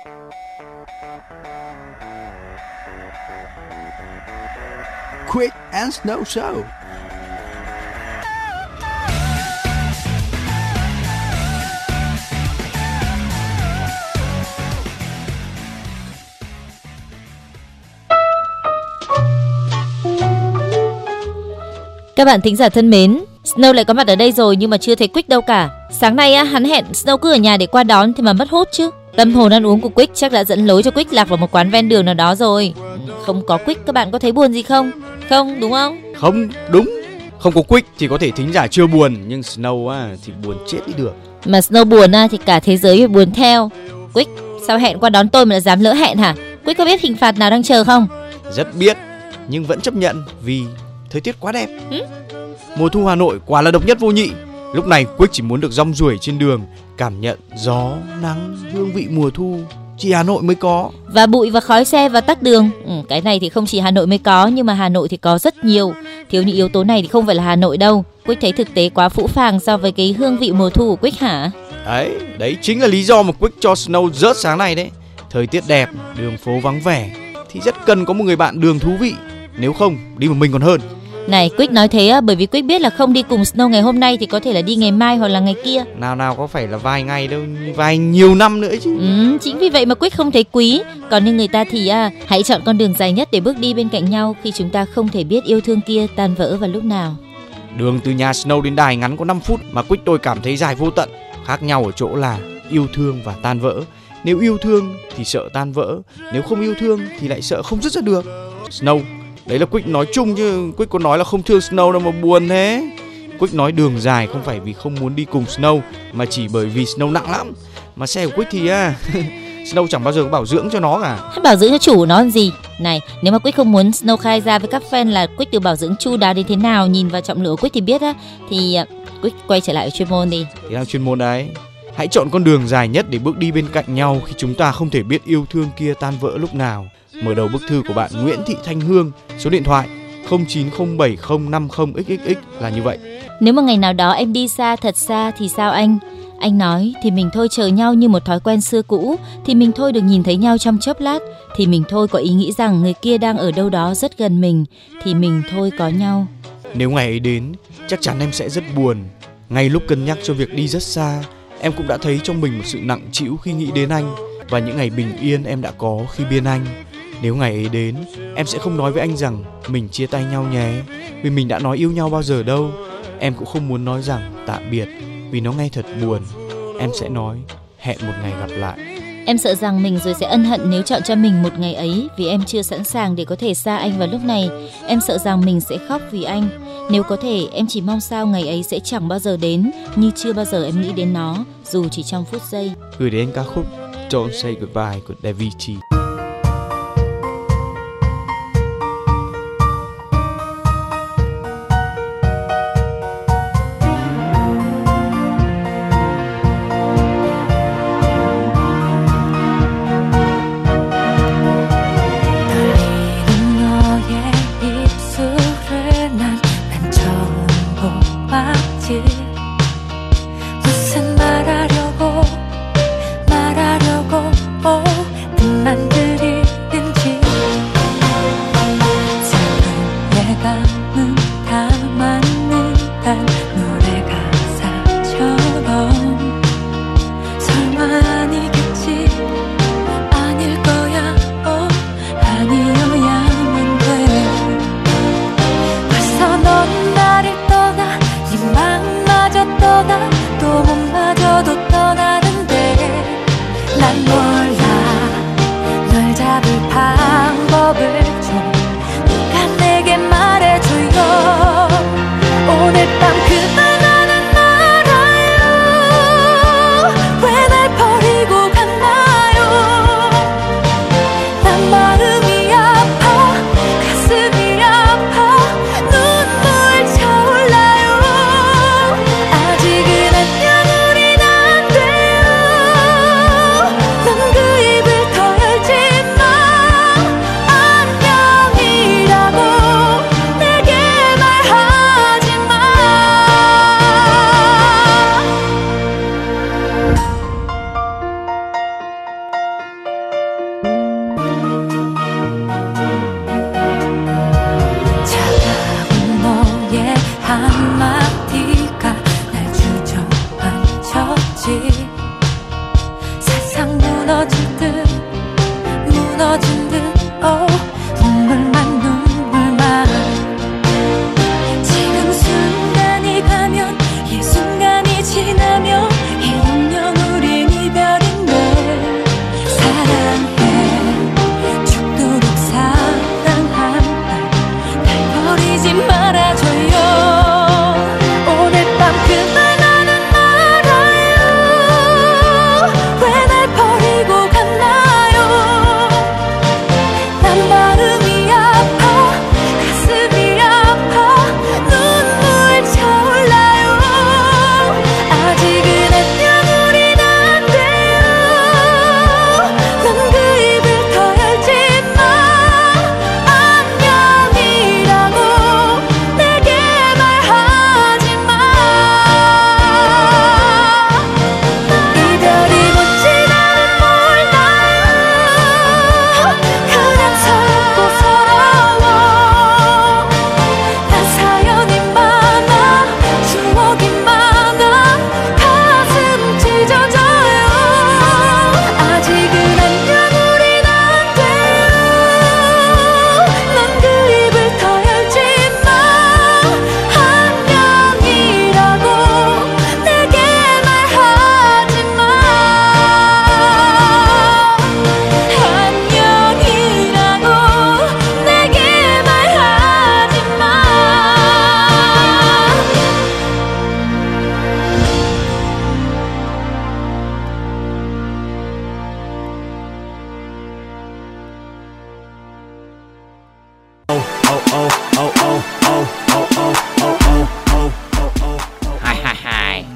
Quick and Snow Show. Các bạn thính giả thân mến, Snow lại có mặt ở đây rồi nhưng mà chưa thấy Quick đâu cả. Sáng nay á, hắn hẹn Snow cứ ở nhà để qua đón thì mà mất hút chứ. Tâm hồn ăn uống của Quick chắc đã dẫn lối cho Quick lạc vào một quán ven đường nào đó rồi. Không có Quick các bạn có thấy buồn gì không? Không, đúng không? Không, đúng. Không có Quick thì có thể thính giả chưa buồn nhưng Snow á thì buồn chết đi được. Mà Snow buồn á thì cả thế giới phải buồn theo. Quick, sao hẹn qua đón tôi mà lại dám lỡ hẹn hả? Quick có biết hình phạt nào đang chờ không? Rất biết nhưng vẫn chấp nhận vì thời tiết quá đẹp. Ừ? Mùa thu Hà Nội quả là độc nhất vô nhị. Lúc này Quick chỉ muốn được rong ruổi trên đường, cảm nhận gió, nắng, hương vị mùa thu chỉ Hà Nội mới có. Và bụi và khói xe và tắc đường. Ừ, cái này thì không chỉ Hà Nội mới có nhưng mà Hà Nội thì có rất nhiều. Thiếu những yếu tố này thì không phải là Hà Nội đâu. Quick thấy thực tế quá phũ phàng so với cái hương vị mùa thu của Quick hả? Đấy, đấy chính là lý do mà Quick cho Snow rớt sáng này đấy. Thời tiết đẹp, đường phố vắng vẻ thì rất cần có một người bạn đường thú vị. Nếu không, đi một mình còn hơn. Này, Quick nói thế á, bởi vì Quick biết là không đi cùng Snow ngày hôm nay thì có thể là đi ngày mai hoặc là ngày kia. Nào nào có phải là vài ngày đâu, vài nhiều năm nữa chứ. Ừ, chính vì vậy mà Quick không thấy quý. Còn như người ta thì à, hãy chọn con đường dài nhất để bước đi bên cạnh nhau khi chúng ta không thể biết yêu thương kia tan vỡ vào lúc nào. Đường từ nhà Snow đến đài ngắn có 5 phút mà Quick tôi cảm thấy dài vô tận. Khác nhau ở chỗ là yêu thương và tan vỡ. Nếu yêu thương thì sợ tan vỡ, nếu không yêu thương thì lại sợ không dứt ra được. Snow, đấy là Quick nói chung chứ Quick có nói là không thương Snow đâu mà buồn thế. Quick nói đường dài không phải vì không muốn đi cùng Snow mà chỉ bởi vì Snow nặng lắm. Mà xe của Quick thì à, Snow chẳng bao giờ có bảo dưỡng cho nó cả. Hắn bảo dưỡng cho chủ nó làm gì? Này, nếu mà Quick không muốn Snow khai ra với các fan là Quick được bảo dưỡng chu đáo đến thế nào, nhìn vào trọng lượng của Quick thì biết á, thì à, Quick quay trở lại chuyên môn đi. Thì đang chuyên môn đấy. Hãy chọn con đường dài nhất để bước đi bên cạnh nhau khi chúng ta không thể biết yêu thương kia tan vỡ lúc nào. Mở đầu bức thư của bạn Nguyễn Thị Thanh Hương, số điện thoại 09070500xxx là như vậy. Nếu mà ngày nào đó em đi xa thật xa thì sao anh? Anh nói thì mình thôi chờ nhau như một thói quen xưa cũ, thì mình thôi được nhìn thấy nhau trong chốc lát, thì mình thôi có ý nghĩ rằng người kia đang ở đâu đó rất gần mình, thì mình thôi có nhau. Nếu ngày ấy đến, chắc chắn em sẽ rất buồn. Ngay lúc cân nhắc cho việc đi rất xa, em cũng đã thấy trong mình một sự nặng trĩu khi nghĩ đến anh và những ngày bình yên em đã có khi bên anh. Nếu ngày ấy đến, em sẽ không nói với anh rằng mình chia tay nhau nhé, vì mình đã nói yêu nhau bao giờ đâu. Em cũng không muốn nói rằng tạm biệt, vì nó nghe thật buồn. Em sẽ nói hẹn một ngày gặp lại. Em sợ rằng mình rồi sẽ ân hận nếu chọn cho mình một ngày ấy vì em chưa sẵn sàng để có thể xa anh vào lúc này. Em sợ rằng mình sẽ khóc vì anh. Nếu có thể, em chỉ mong sao ngày ấy sẽ chẳng bao giờ đến như chưa bao giờ em nghĩ đến nó, dù chỉ trong phút giây. Gửi đến ca khúc Don't Say Goodbye của David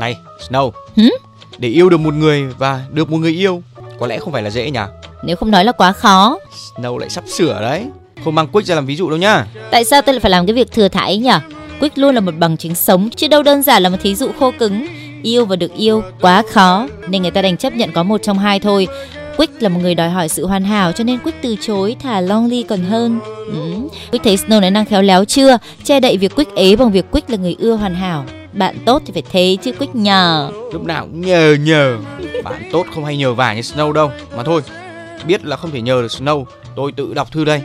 Này, Snow. Hử? Để yêu được một người và được một người yêu có lẽ không phải là dễ nhỉ? Nếu không nói là quá khó. Snow lại sắp sửa đấy. Không mang Quick ra làm ví dụ đâu nhá. Tại sao tôi lại phải làm cái việc thừa thãi nhỉ? Quick luôn là một bằng chứng sống chứ đâu đơn giản là một thí dụ khô cứng. Yêu và được yêu quá khó nên người ta đành chấp nhận có một trong hai thôi. Quick là một người đòi hỏi sự hoàn hảo cho nên Quick từ chối thả Longly còn hơn. Ừ. Quick thấy Snow nói năng khéo léo chưa? Che đậy việc Quick ế bằng việc Quick là người ưa hoàn hảo. Bạn tốt thì phải thế chứ quýt nhờ. Lúc nào cũng nhờ nhờ. Bạn tốt không hay nhờ vả như Snow đâu. Mà thôi, biết là không thể nhờ được Snow, tôi tự đọc thư đây.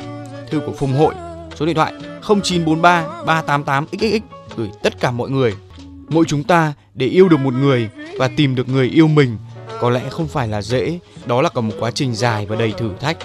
Thư của Phùng Hội, số điện thoại 0943 388 xxx gửi tất cả mọi người. Mỗi chúng ta để yêu được một người và tìm được người yêu mình có lẽ không phải là dễ, đó là cả một quá trình dài và đầy thử thách.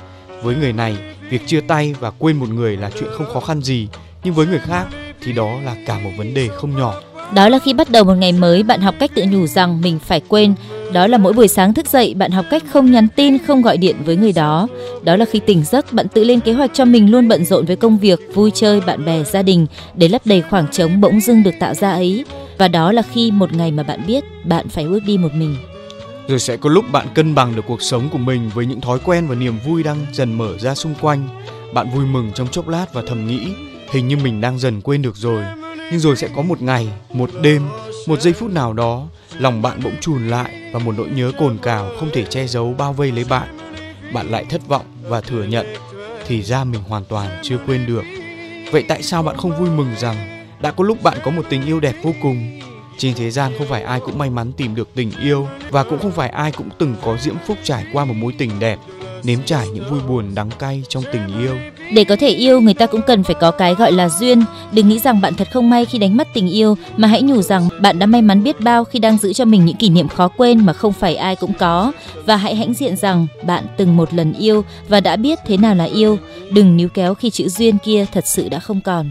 Với người này, việc chia tay và quên một người là chuyện không khó khăn gì, nhưng với người khác thì đó là cả một vấn đề không nhỏ. Đó là khi bắt đầu một ngày mới, bạn học cách tự nhủ rằng mình phải quên. Đó là mỗi buổi sáng thức dậy, bạn học cách không nhắn tin, không gọi điện với người đó. Đó là khi tỉnh giấc, bạn tự lên kế hoạch cho mình luôn bận rộn với công việc, vui chơi, bạn bè, gia đình để lấp đầy khoảng trống bỗng dưng được tạo ra ấy. Và đó là khi một ngày mà bạn biết bạn phải bước đi một mình. Rồi sẽ có lúc bạn cân bằng được cuộc sống của mình với những thói quen và niềm vui đang dần mở ra xung quanh. Bạn vui mừng trong chốc lát và thầm nghĩ, hình như mình đang dần quên được rồi. Nhưng rồi sẽ có một ngày, một đêm, một giây phút nào đó, lòng bạn bỗng trùn lại và một nỗi nhớ cồn cào không thể che giấu bao vây lấy bạn. Bạn lại thất vọng và thừa nhận, thì ra mình hoàn toàn chưa quên được. Vậy tại sao bạn không vui mừng rằng đã có lúc bạn có một tình yêu đẹp vô cùng trên thế gian không phải ai cũng may mắn tìm được tình yêu và cũng không phải ai cũng từng có diễm phúc trải qua một mối tình đẹp nếm trải những vui buồn đắng cay trong tình yêu. Để có thể yêu, người ta cũng cần phải có cái gọi là duyên. Đừng nghĩ rằng bạn thật không may khi đánh mất tình yêu, mà hãy nhủ rằng bạn đã may mắn biết bao khi đang giữ cho mình những kỷ niệm khó quên mà không phải ai cũng có. Và hãy hãnh diện rằng bạn từng một lần yêu và đã biết thế nào là yêu. Đừng níu kéo khi chữ duyên kia thật sự đã không còn.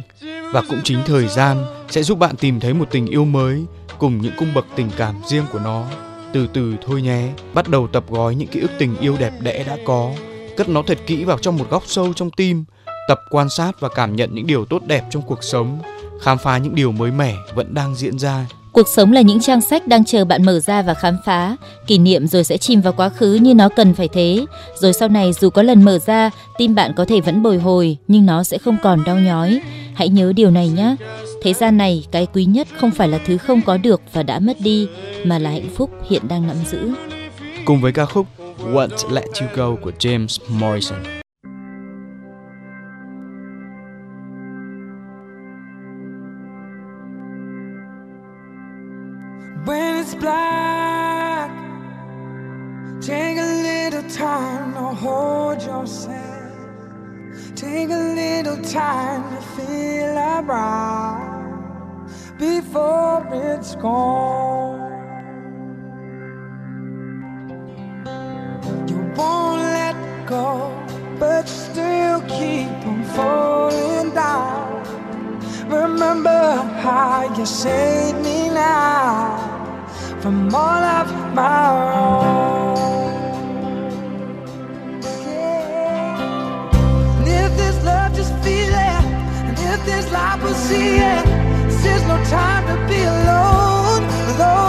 Và cũng chính thời gian sẽ giúp bạn tìm thấy một tình yêu mới cùng những cung bậc tình cảm riêng của nó từ từ thôi nhé. Bắt đầu tập gói những ký ức tình yêu đẹp đẽ đã có. Cất nó thật kỹ vào trong một góc sâu trong tim. Tập quan sát và cảm nhận những điều tốt đẹp trong cuộc sống. Khám phá những điều mới mẻ vẫn đang diễn ra. Cuộc sống là những trang sách đang chờ bạn mở ra và khám phá. Kỷ niệm rồi sẽ chìm vào quá khứ như nó cần phải thế. Rồi sau này dù có lần mở ra, tim bạn có thể vẫn bồi hồi, nhưng nó sẽ không còn đau nhói. Hãy nhớ điều này nhé. Thế gian này, cái quý nhất không phải là thứ không có được và đã mất đi, mà là hạnh phúc hiện đang nắm giữ. Cùng với ca khúc Won't Let You Go của James Morrison. When it's black, take a little time to hold yourself. Take a little time to feel around before it's gone. You won't let go, but still keep on falling down. Remember how you saved me now from all of my wrong. Yeah. And if this love just feel it, and if this life will see it, this is no time to be alone, alone.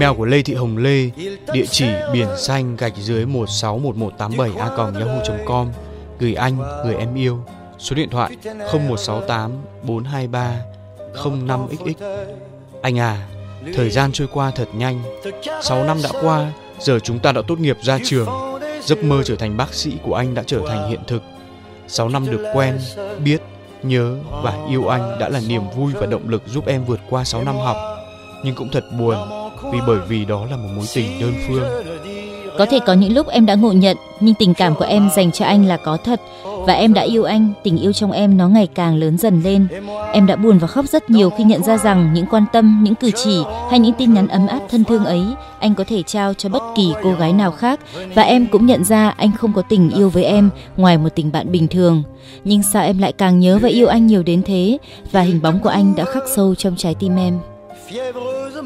Email của Lê Thị Hồng Lê, địa chỉ biển xanh gạch dưới 161187 a yahoo.com, gửi anh, gửi em yêu. Số điện thoại 0168 423 05XX. Anh à, thời gian trôi qua thật nhanh. 6 năm đã qua, giờ chúng ta đã tốt nghiệp ra trường. Giấc mơ trở thành bác sĩ của anh đã trở thành hiện thực. 6 năm được quen, biết, nhớ và yêu anh đã là niềm vui và động lực giúp em vượt qua 6 năm học. Nhưng cũng thật buồn vì bởi vì đó là một mối tình đơn phương. Có thể có những lúc em đã ngộ nhận, nhưng tình cảm của em dành cho anh là có thật và em đã yêu anh, tình yêu trong em nó ngày càng lớn dần lên. Em đã buồn và khóc rất nhiều khi nhận ra rằng những quan tâm, những cử chỉ hay những tin nhắn ấm áp thân thương ấy anh có thể trao cho bất kỳ cô gái nào khác và em cũng nhận ra anh không có tình yêu với em ngoài một tình bạn bình thường. Nhưng sao em lại càng nhớ và yêu anh nhiều đến thế và hình bóng của anh đã khắc sâu trong trái tim em.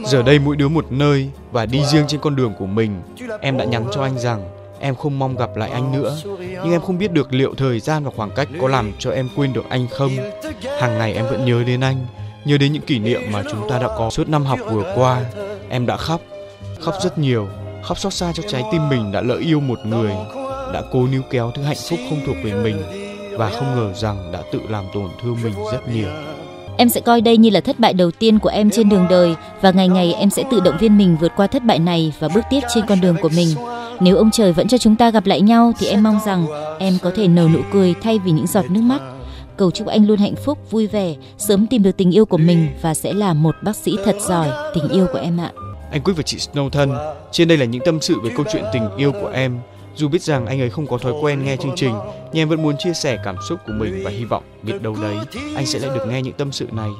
Giờ đây mỗi đứa một nơi và đi riêng trên con đường của mình. Em đã nhắn cho anh rằng em không mong gặp lại anh nữa, nhưng em không biết được liệu thời gian và khoảng cách có làm cho em quên được anh không. Hàng ngày em vẫn nhớ đến anh, nhớ đến những kỷ niệm mà chúng ta đã có suốt năm học vừa qua. Em đã khóc, khóc rất nhiều, khóc xót xa cho trái tim mình đã lỡ yêu một người, đã cố níu kéo thứ hạnh phúc không thuộc về mình và không ngờ rằng đã tự làm tổn thương mình rất nhiều. Em sẽ coi đây như là thất bại đầu tiên của em trên đường đời và ngày ngày em sẽ tự động viên mình vượt qua thất bại này và bước tiếp trên con đường của mình. Nếu ông trời vẫn cho chúng ta gặp lại nhau thì em mong rằng em có thể nở nụ cười thay vì những giọt nước mắt. Cầu chúc anh luôn hạnh phúc, vui vẻ, sớm tìm được tình yêu của mình và sẽ là một bác sĩ thật giỏi, tình yêu của em ạ. Anh Quyết và chị Snow thân, trên đây là những tâm sự về câu chuyện tình yêu của em. Dù biết rằng anh ấy không có thói quen nghe chương trình, nhưng em vẫn muốn chia sẻ cảm xúc của mình và hy vọng biết đâu đấy anh sẽ lại được nghe những tâm sự này.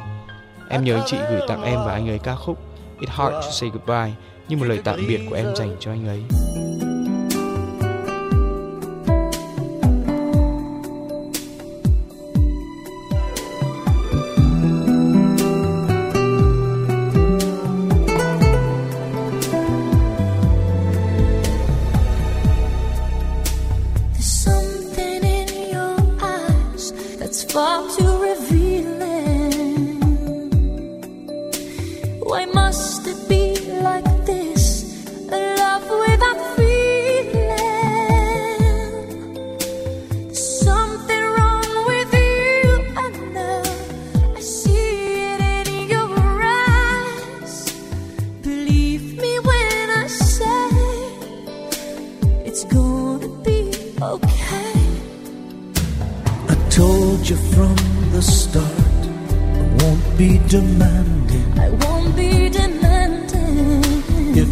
Em nhớ anh chị gửi tặng em và anh ấy ca khúc It's Hard to Say Goodbye như một lời tạm biệt của em dành cho anh ấy.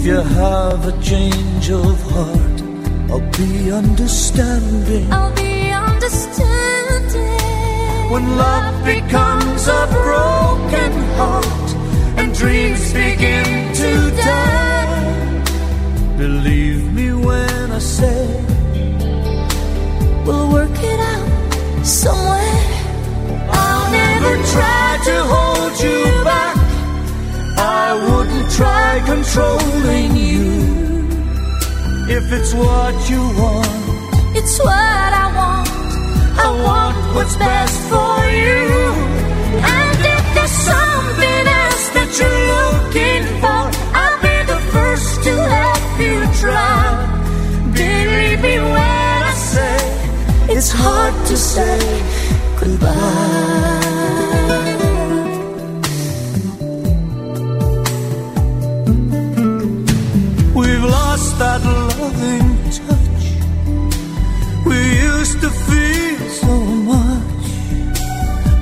If you have a change of heart, I'll be understanding. I'll be understanding. When love becomes a broken heart and dreams begin to die, believe me when I say we'll work it out somewhere. I'll never try to hold you back. I wouldn't try controlling you. If it's what you want, It's what I want. I want what's best for you. And if there's something else that you're looking for, I'll be the first to help you try. Believe me when I say it's hard to say goodbye.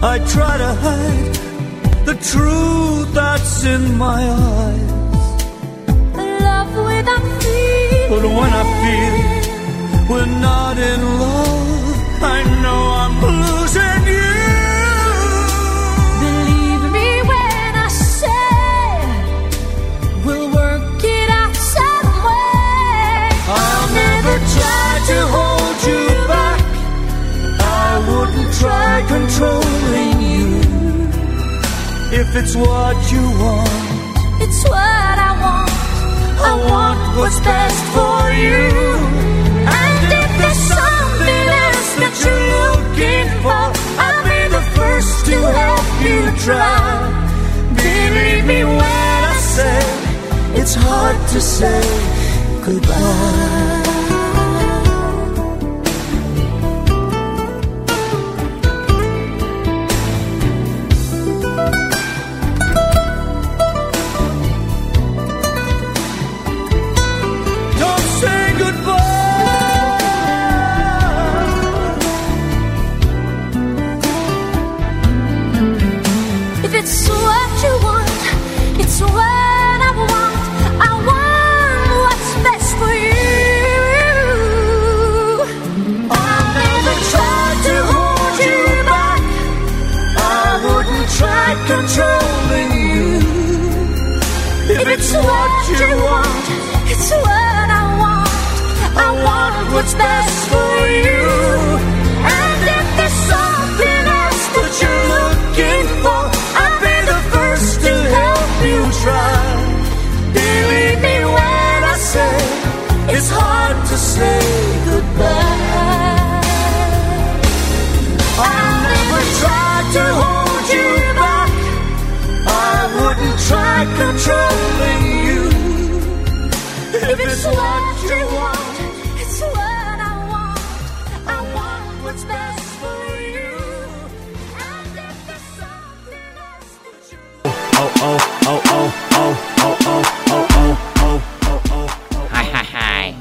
I try to hide the truth that's in my eyes. Love without fear, But when I feel we're not in love, I know I'm losing you. Try controlling you. If it's what you want, It's what I want. I want what's best for you. And if there's something else that you're looking for, I'll be the first to help you try. Believe me when I say it's hard to say goodbye.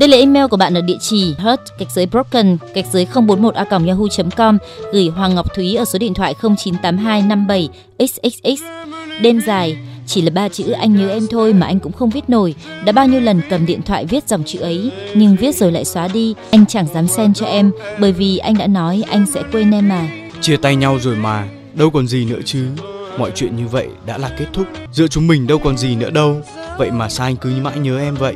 Đây là email của bạn ở địa chỉ hurt gạch dưới broken gạch dưới 041 a yahoo.com gửi Hoàng Ngọc Thúy ở số điện thoại 0982 57 xxx. Đêm dài chỉ là ba chữ anh nhớ em thôi mà anh cũng không viết nổi. Đã bao nhiêu lần cầm điện thoại viết dòng chữ ấy, nhưng viết rồi lại xóa đi. Anh chẳng dám xem cho em, bởi vì anh đã nói anh sẽ quên em mà. Chia tay nhau rồi mà, đâu còn gì nữa chứ. Mọi chuyện như vậy đã là kết thúc. Giữa chúng mình đâu còn gì nữa đâu. Vậy mà sao anh cứ mãi nhớ em vậy?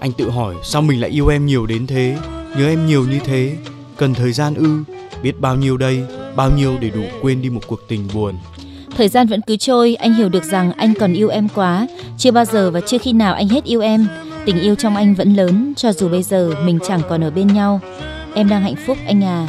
Anh tự hỏi sao mình lại yêu em nhiều đến thế, nhớ em nhiều như thế. Cần thời gian ư? Biết bao nhiêu đây, bao nhiêu để đủ quên đi một cuộc tình buồn. Thời gian vẫn cứ trôi, anh hiểu được rằng anh còn yêu em quá. Chưa bao giờ và chưa khi nào anh hết yêu em. Tình yêu trong anh vẫn lớn, cho dù bây giờ mình chẳng còn ở bên nhau. Em đang hạnh phúc anh à.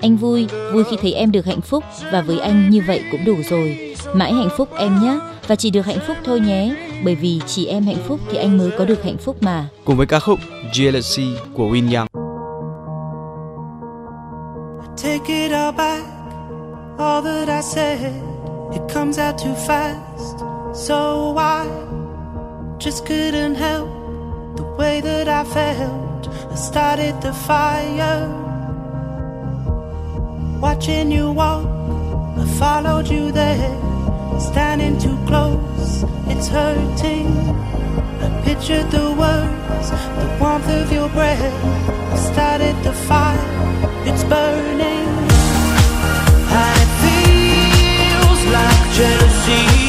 Anh vui, vui khi thấy em được hạnh phúc và với anh như vậy cũng đủ rồi. Mãi hạnh phúc em nhé và chỉ được hạnh phúc thôi nhé, bởi vì chỉ em hạnh phúc thì anh mới có được hạnh phúc mà. Cùng với ca khúc Jealousy của Win Young. Take it all back, all that I said. It comes out too fast, so I just couldn't help the way that I felt. I started the fire, watching you walk. I followed you there, standing too close. It's hurting. I pictured the words, the warmth of your breath. I started the fire, it's burning. It feels like jealousy.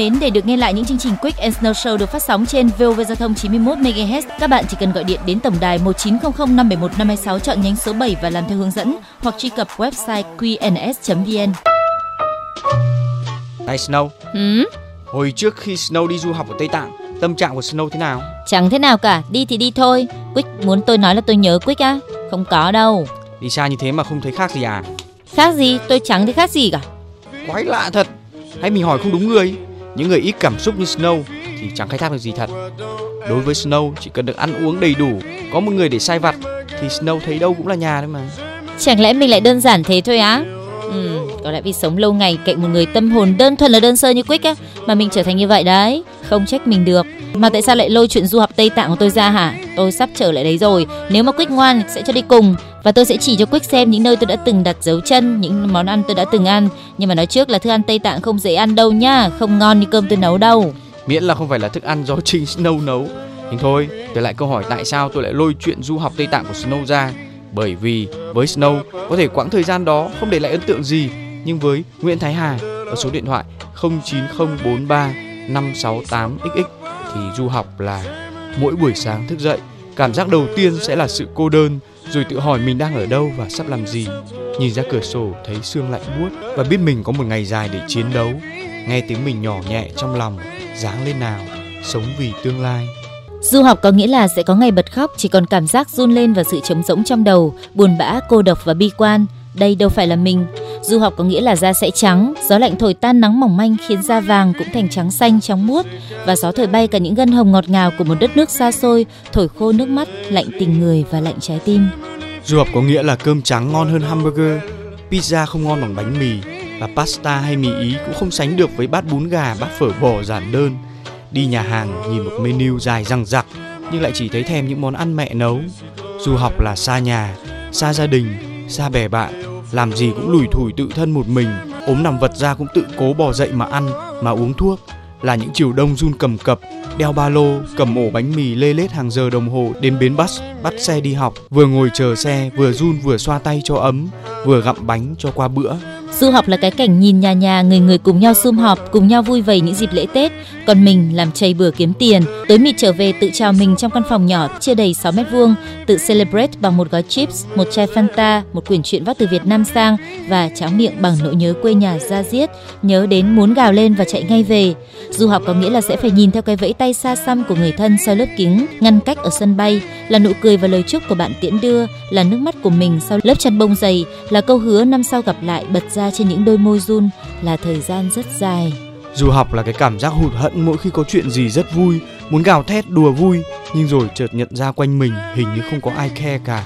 Mến, để được nghe lại những chương trình Quick and Snow Show được phát sóng trên VOV Giao thông 91 MHz, các bạn chỉ cần gọi điện đến tổng đài 1900 571 526 chọn nhánh số 7 và làm theo hướng dẫn hoặc truy cập website qns.vn. Này Snow, Ừ, hồi trước khi Snow đi du học ở Tây Tạng, tâm trạng của Snow thế nào? chẳng thế nào cả, đi thì đi thôi. Quick muốn tôi nói là tôi nhớ Quick á? Không có đâu. Đi xa như thế mà không thấy khác gì à? Khác gì? Tôi chẳng thấy khác gì cả. Quái lạ thật. Hay mình hỏi không đúng người? Những người ít cảm xúc như Snow thì chẳng khai thác được gì thật. Đối với Snow chỉ cần được ăn uống đầy đủ, có một người để sai vặt thì Snow thấy đâu cũng là nhà đấy mà. Chẳng lẽ mình lại đơn giản thế thôi á? Ừ, có lẽ vì sống lâu ngày cạnh một người tâm hồn đơn thuần là đơn sơ như Quick á mà mình trở thành như vậy đấy. Không trách mình được. Mà tại sao lại lôi chuyện du học Tây Tạng của tôi ra hả? Tôi sắp trở lại đấy rồi. Nếu mà Quyết ngoan sẽ cho đi cùng và tôi sẽ chỉ cho Quyết xem những nơi tôi đã từng đặt dấu chân, những món ăn tôi đã từng ăn. Nhưng mà nói trước là thức ăn Tây Tạng không dễ ăn đâu nhá, không ngon như cơm tôi nấu đâu. Miễn là không phải là thức ăn do chính Snow nấu. Nhưng thôi, trở lại câu hỏi tại sao tôi lại lôi chuyện du học Tây Tạng của Snow ra. Bởi vì với Snow có thể quãng thời gian đó không để lại ấn tượng gì, nhưng với Nguyễn Thái Hà ở số điện thoại 09043 568XX thì du học là mỗi buổi sáng thức dậy, cảm giác đầu tiên sẽ là sự cô đơn, rồi tự hỏi mình đang ở đâu và sắp làm gì. Nhìn ra cửa sổ thấy sương lạnh buốt và biết mình có một ngày dài để chiến đấu. Nghe tiếng mình nhỏ nhẹ trong lòng, dáng lên nào, sống vì tương lai. Du học có nghĩa là sẽ có ngày bật khóc, chỉ còn cảm giác run lên và sự trống rỗng trong đầu, buồn bã, cô độc và bi quan. Đây đâu phải là mình. Du học có nghĩa là da sẽ trắng, gió lạnh thổi tan nắng mỏng manh khiến da vàng cũng thành trắng xanh trắng muốt và gió thổi bay cả những gân hồng ngọt ngào của một đất nước xa xôi, thổi khô nước mắt, lạnh tình người và lạnh trái tim. Du học có nghĩa là cơm trắng ngon hơn hamburger, pizza không ngon bằng bánh mì và pasta hay mì ý cũng không sánh được với bát bún gà, bát phở bò giản đơn. Đi nhà hàng nhìn một menu dài răng rặc nhưng lại chỉ thấy thèm những món ăn mẹ nấu. Du học là xa nhà, xa gia đình, xa bè bạn, làm gì cũng lủi thủi tự thân một mình, ốm nằm vật ra cũng tự cố bò dậy mà ăn, mà uống thuốc. Là những chiều đông run cầm cập, đeo ba lô, cầm ổ bánh mì lê lết hàng giờ đồng hồ đến bến bus, bắt xe đi học, vừa ngồi chờ xe, vừa run vừa xoa tay cho ấm, vừa gặm bánh cho qua bữa. Du học là cái cảnh nhìn nhà nhà người người cùng nhau sum họp, cùng nhau vui vầy những dịp lễ Tết, còn mình làm chầy bừa kiếm tiền, tối mịt trở về tự chào mình trong căn phòng nhỏ chưa đầy 6 mét vuông, tự celebrate bằng một gói chips, một chai Fanta, một quyển truyện vác từ Việt Nam sang và cháo miệng bằng nỗi nhớ quê nhà ra diết, nhớ đến muốn gào lên và chạy ngay về. Du học có nghĩa là sẽ phải nhìn theo cái vẫy tay xa xăm của người thân sau lớp kính ngăn cách ở sân bay, là nụ cười và lời chúc của bạn tiễn đưa, là nước mắt của mình sau lớp chăn bông dày, là câu hứa năm sau gặp lại bật ra trên những đôi môi run, là thời gian rất dài. Dù học là cái cảm giác hụt hẫng mỗi khi có chuyện gì rất vui, muốn gào thét đùa vui, nhưng rồi chợt nhận ra quanh mình hình như không có ai khe cả.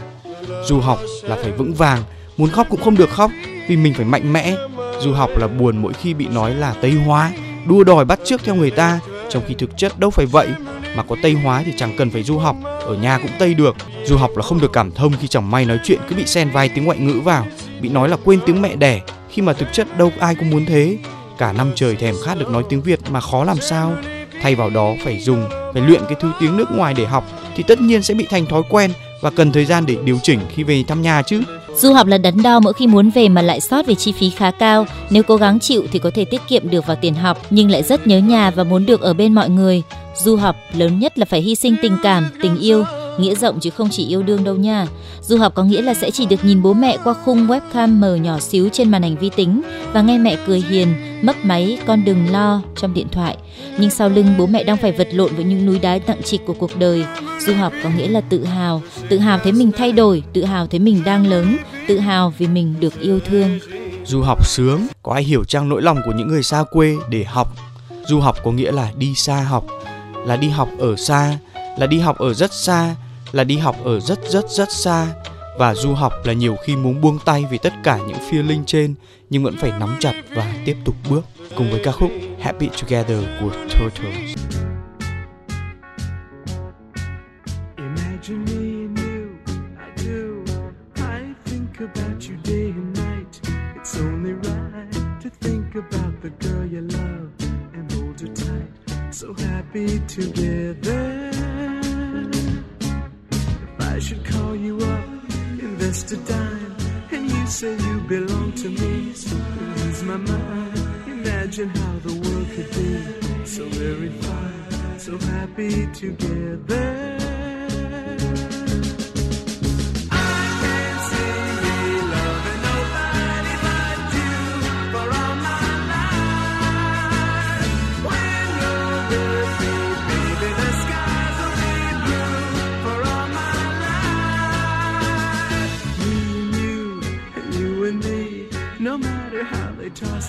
Dù học là phải vững vàng, muốn khóc cũng không được khóc vì mình phải mạnh mẽ. Dù học là buồn mỗi khi bị nói là tây hóa, đua đòi bắt chước theo người ta, trong khi thực chất đâu phải vậy. Mà có tây hóa thì chẳng cần phải du học, ở nhà cũng tây được. Du học là không được cảm thông khi chẳng may nói chuyện cứ bị xen vài tiếng ngoại ngữ vào, bị nói là quên tiếng mẹ đẻ, khi mà thực chất đâu ai cũng muốn thế. Cả năm trời thèm khát được nói tiếng Việt mà khó làm sao. Thay vào đó phải dùng, phải luyện cái thứ tiếng nước ngoài để học thì tất nhiên sẽ bị thành thói quen và cần thời gian để điều chỉnh khi về thăm nhà chứ. Du học là đắn đo mỗi khi muốn về mà lại sót về chi phí khá cao. Nếu cố gắng chịu thì có thể tiết kiệm được vào tiền học, nhưng lại rất nhớ nhà và muốn được ở bên mọi người. Du học lớn nhất là phải hy sinh tình cảm, tình yêu, nghĩa rộng chứ không chỉ yêu đương đâu nha. Du học có nghĩa là sẽ chỉ được nhìn bố mẹ qua khung webcam mờ nhỏ xíu trên màn ảnh vi tính và nghe mẹ cười hiền, mấp máy con đừng lo trong điện thoại. Nhưng sau lưng bố mẹ đang phải vật lộn với những núi đá nặng trịch của cuộc đời. Du học có nghĩa là tự hào, tự hào thấy mình thay đổi, tự hào thấy mình đang lớn, tự hào vì mình được yêu thương. Du học sướng, có ai hiểu trang nỗi lòng của những người xa quê để học. Du học có nghĩa là đi xa học, là đi học ở xa, là đi học ở rất xa, là đi học ở rất rất rất xa. Và du học là nhiều khi muốn buông tay vì tất cả những feeling trên nhưng vẫn phải nắm chặt và tiếp tục bước cùng với ca khúc Happy Together của Turtles. Imagine me and you, I do. I think about you day and night. It's only right to think about the girl you love and hold her tight. So happy together. belong to me, so ease my mind. Imagine how the world could be so very fine, so happy together.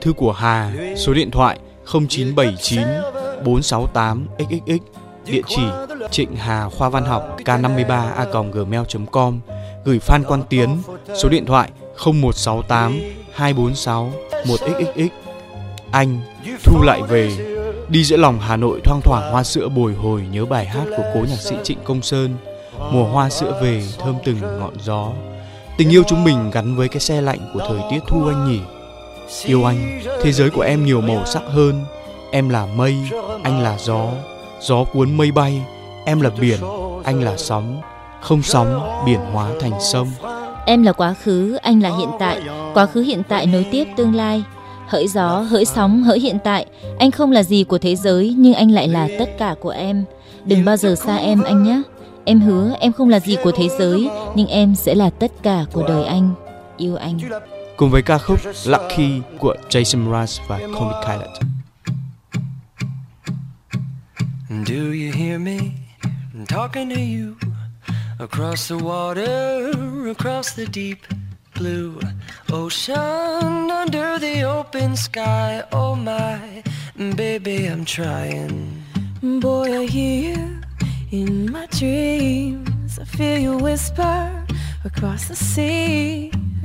Thư của Hà, số điện thoại 0979 468 xxx, địa chỉ Trịnh Hà Khoa Văn học k53 a gmail.com, gửi Phan Quan Tiến, số điện thoại 0168 246 1xxx. Anh thu lại về, đi giữa lòng Hà Nội thoang thoảng hoa sữa bồi hồi nhớ bài hát của cố nhạc sĩ Trịnh Công Sơn. Mùa hoa sữa về thơm từng ngọn gió. Tình yêu chúng mình gắn với cái xe lạnh của thời tiết thu anh nhỉ. Yêu anh, thế giới của em nhiều màu sắc hơn. Em là mây, anh là gió. Gió cuốn mây bay, em là biển, anh là sóng. Không sóng, biển hóa thành sông. Em là quá khứ, anh là hiện tại, quá khứ hiện tại nối tiếp tương lai. Hỡi gió, hỡi sóng, hỡi hiện tại, anh không là gì của thế giới nhưng anh lại là tất cả của em. Đừng bao giờ xa em anh nhé. Em hứa em không là gì của thế giới nhưng em sẽ là tất cả của đời anh. Yêu anh. Cùng với ca khúc Lucky của Jason Mraz và Comic Pilot. Do you hear me I'm talking to you across the water, across the deep blue ocean, under the open sky? Oh my, baby, I'm trying. Boy, I hear you in my dreams. I feel you whisper across the sea.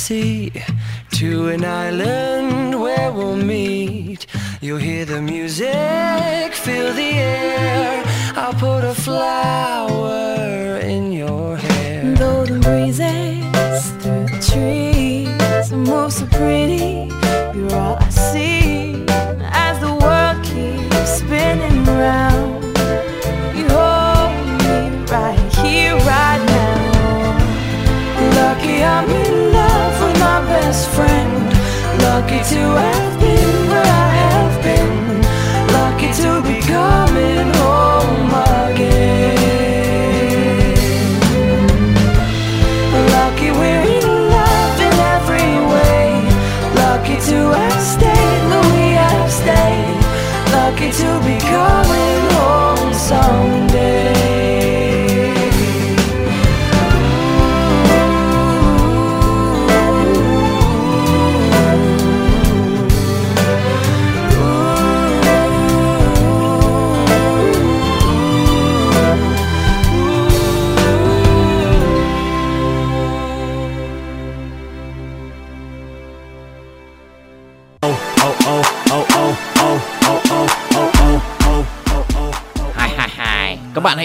see. To have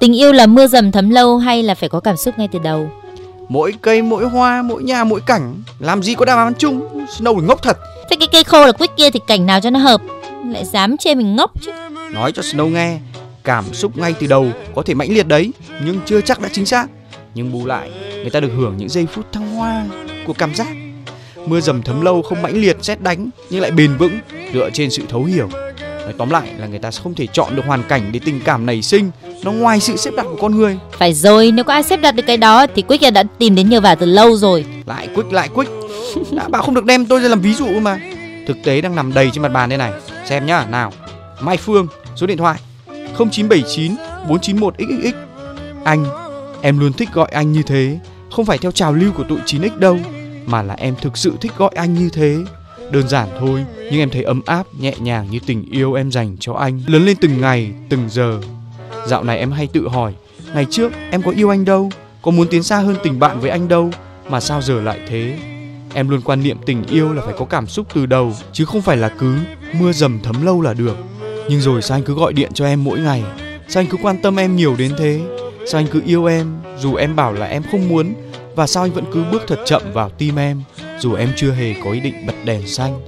Tình yêu là mưa dầm thấm lâu hay là phải có cảm xúc ngay từ đầu? Mỗi cây, mỗi hoa, mỗi nhà, mỗi cảnh, làm gì có đáp án chung. Snow ngốc thật. Thế cái cây khô là Quick kia thì cảnh nào cho nó hợp? Lại dám chê mình ngốc chứ. Nói cho Snow nghe, cảm xúc ngay từ đầu có thể mãnh liệt đấy, nhưng chưa chắc đã chính xác. Nhưng bù lại, người ta được hưởng những giây phút thăng hoa của cảm giác. Mưa dầm thấm lâu không mãnh liệt xét đánh nhưng lại bền vững dựa trên sự thấu hiểu. Nói tóm lại là người ta không thể chọn được hoàn cảnh để tình cảm nảy sinh, nó ngoài sự xếp đặt của con người. Phải rồi, nếu có ai xếp đặt được cái đó thì Quick đã tìm đến nhờ vả từ lâu rồi. Lại quýt lại quýt, đã bảo không được đem tôi ra làm ví dụ mà. Thực tế đang nằm đầy trên mặt bàn đây này. Xem nhá, nào. Mai Phương, số điện thoại 0979 491 xxx. Anh, em luôn thích gọi anh như thế, không phải theo trào lưu của tụi 9x đâu, mà là em thực sự thích gọi anh như thế. Đơn giản thôi, nhưng em thấy ấm áp, nhẹ nhàng như tình yêu em dành cho anh, lớn lên từng ngày, từng giờ. Dạo này em hay tự hỏi, ngày trước em có yêu anh đâu, có muốn tiến xa hơn tình bạn với anh đâu, mà sao giờ lại thế? Em luôn quan niệm tình yêu là phải có cảm xúc từ đầu, chứ không phải là cứ mưa dầm thấm lâu là được. Nhưng rồi sao anh cứ gọi điện cho em mỗi ngày? Sao anh cứ quan tâm em nhiều đến thế? Sao anh cứ yêu em dù em bảo là em không muốn? Và sao anh vẫn cứ bước thật chậm vào tim em dù em chưa hề có ý định bật đèn xanh?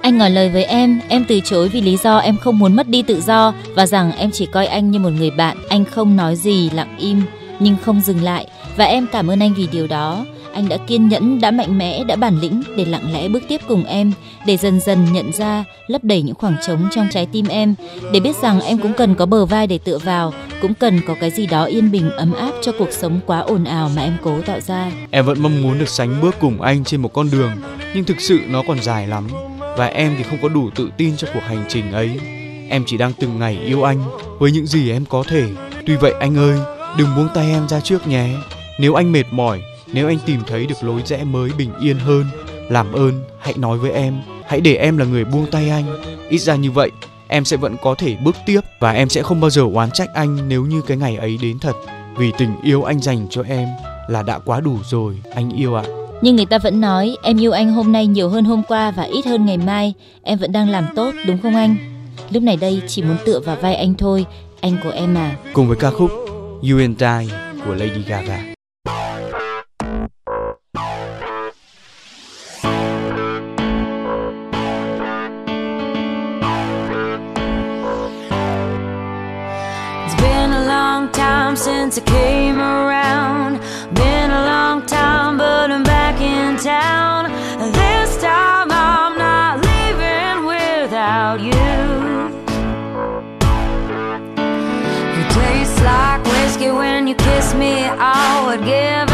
Anh ngỏ lời với em, em từ chối vì lý do em không muốn mất đi tự do và rằng em chỉ coi anh như một người bạn. Anh không nói gì, lặng im nhưng không dừng lại và em cảm ơn anh vì điều đó. Anh đã kiên nhẫn, đã mạnh mẽ, đã bản lĩnh để lặng lẽ bước tiếp cùng em, để dần dần nhận ra, lấp đầy những khoảng trống trong trái tim em, để biết rằng em cũng cần có bờ vai để tựa vào, cũng cần có cái gì đó yên bình ấm áp cho cuộc sống quá ồn ào mà em cố tạo ra. Em vẫn mong muốn được sánh bước cùng anh trên một con đường nhưng thực sự nó còn dài lắm và em thì không có đủ tự tin cho cuộc hành trình ấy. Em chỉ đang từng ngày yêu anh với những gì em có thể. Tuy vậy anh ơi, đừng buông tay em ra trước nhé. Nếu anh mệt mỏi, nếu anh tìm thấy được lối rẽ mới bình yên hơn, làm ơn hãy nói với em, hãy để em là người buông tay anh. Ít ra như vậy, em sẽ vẫn có thể bước tiếp và em sẽ không bao giờ oán trách anh nếu như cái ngày ấy đến thật. Vì tình yêu anh dành cho em là đã quá đủ rồi, anh yêu ạ. Nhưng người ta vẫn nói em yêu anh hôm nay nhiều hơn hôm qua và ít hơn ngày mai. Em vẫn đang làm tốt đúng không anh? Lúc này đây chỉ muốn tựa vào vai anh thôi, anh của em à. Cùng với ca khúc You and I của Lady Gaga. Since I came around. Been a long time, but I'm back in town. This time I'm not leaving without you. You taste like whiskey when you kiss me. I would give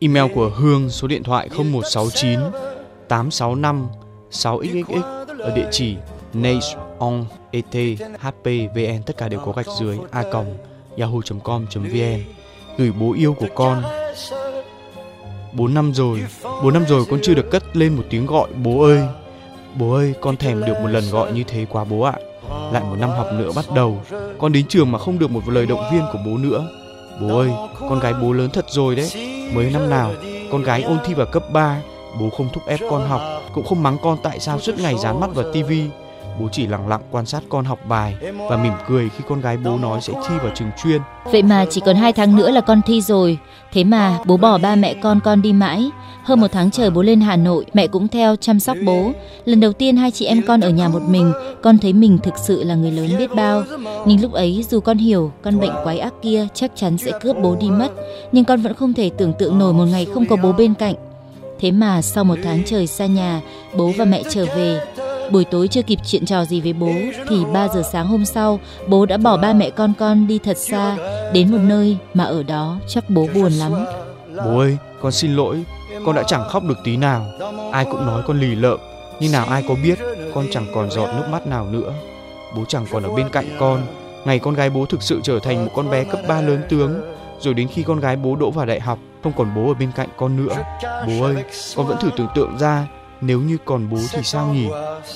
Email của Hương số điện thoại 0169 865 6xxx ở địa chỉ nationethpvn tất cả đều có gạch dưới a yahoo.com.vn gửi bố yêu của con. 4 năm rồi 4 năm rồi con chưa được cất lên một tiếng gọi, bố ơi bố ơi, con thèm được một lần gọi như thế quá bố ạ. Lại một năm học nữa bắt đầu, con đến trường mà không được một lời động viên của bố nữa. Bố ơi, con gái bố lớn thật rồi đấy mới năm nào, con gái ôn thi vào cấp 3 bố không thúc ép con học, cũng không mắng con tại sao suốt ngày dán mắt vào tivi bố chỉ lặng lặng quan sát con học bài và mỉm cười khi con gái bố nói sẽ thi vào trường chuyên Vậy mà chỉ còn hai tháng nữa là con thi rồi. Thế mà bố bỏ ba mẹ con con đi mãi. Hơn một tháng trời bố lên Hà Nội, mẹ cũng theo chăm sóc bố. Lần đầu tiên hai chị em con ở nhà một mình, con thấy mình thực sự là người lớn biết bao. Nhưng lúc ấy dù con hiểu con bệnh quái ác kia chắc chắn sẽ cướp bố đi mất, nhưng con vẫn không thể tưởng tượng nổi một ngày không có bố bên cạnh. Thế mà sau một tháng trời xa nhà, bố và mẹ trở về. Buổi tối chưa kịp chuyện trò gì với bố thì 3 giờ sáng hôm sau, bố đã bỏ ba mẹ con con đi thật xa, đến một nơi mà ở đó chắc bố buồn lắm. bố ơi con xin lỗi con đã chẳng khóc được tí nào. Ai cũng nói con lì lợm nhưng nào ai có biết con chẳng còn giọt nước mắt nào nữa. Bố chẳng còn ở bên cạnh con. Ngày con gái bố thực sự trở thành một con bé cấp 3 lớn tướng rồi đến khi con gái bố đỗ vào đại học không còn bố ở bên cạnh con nữa. Bố ơi con vẫn thử tưởng tượng ra nếu như còn bố thì sao nhỉ?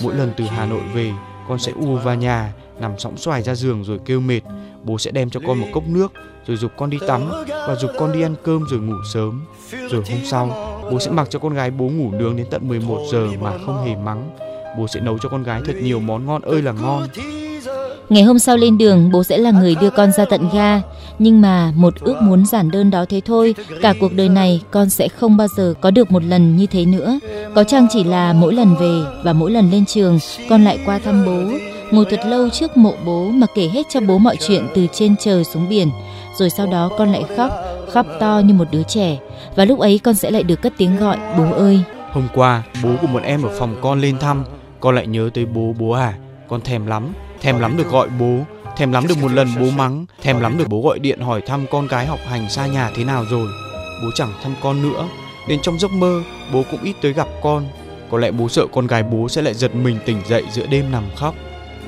Mỗi lần từ hà nội về, con sẽ u vào nhà, nằm sõng xoài ra giường rồi kêu mệt. Bố sẽ đem cho con một cốc nước, rồi giục con đi tắm và giục con đi ăn cơm rồi ngủ sớm. Rồi hôm sau, bố sẽ mặc cho con gái bố ngủ nướng đến tận 11 giờ mà không hề mắng. Bố sẽ nấu cho con gái thật nhiều món ngon ơi là ngon. Ngày hôm sau lên đường, bố sẽ là người đưa con ra tận ga. Nhưng mà một ước muốn giản đơn đó thế thôi, cả cuộc đời này con sẽ không bao giờ có được một lần như thế nữa. Có chăng chỉ là mỗi lần về và mỗi lần lên trường, con lại qua thăm bố, ngồi thật lâu trước mộ bố mà kể hết cho bố mọi chuyện từ trên trời xuống biển. Rồi sau đó con lại khóc, khóc to như một đứa trẻ. Và lúc ấy con sẽ lại được cất tiếng gọi bố ơi. hôm qua bố của một em ở phòng con lên thăm con lại nhớ tới bố bố à con thèm lắm thèm lắm được gọi bố thèm lắm được một lần bố mắng thèm lắm được bố gọi điện hỏi thăm con gái học hành xa nhà thế nào rồi bố chẳng thăm con nữa đến trong giấc mơ bố cũng ít tới gặp con có lẽ bố sợ con gái bố sẽ lại giật mình tỉnh dậy giữa đêm nằm khóc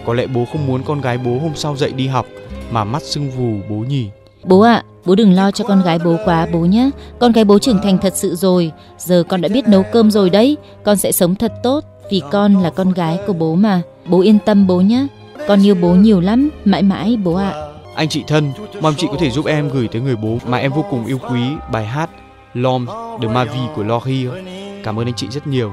Có lẽ bố không muốn con gái bố hôm sau dậy đi học mà mắt sưng vù bố nhỉ. Bố ạ, bố đừng lo cho con gái bố quá bố nhé. Con gái bố trưởng thành thật sự rồi. Giờ con đã biết nấu cơm rồi đấy. Con sẽ sống thật tốt vì con là con gái của bố mà. Bố yên tâm bố nhé. Con yêu bố nhiều lắm, mãi mãi bố ạ. Anh chị thân, mong chị có thể giúp em gửi tới người bố mà em vô cùng yêu quý bài hát L'homme de ma vie của Laurier. Cảm ơn anh chị rất nhiều.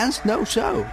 And Snow Show.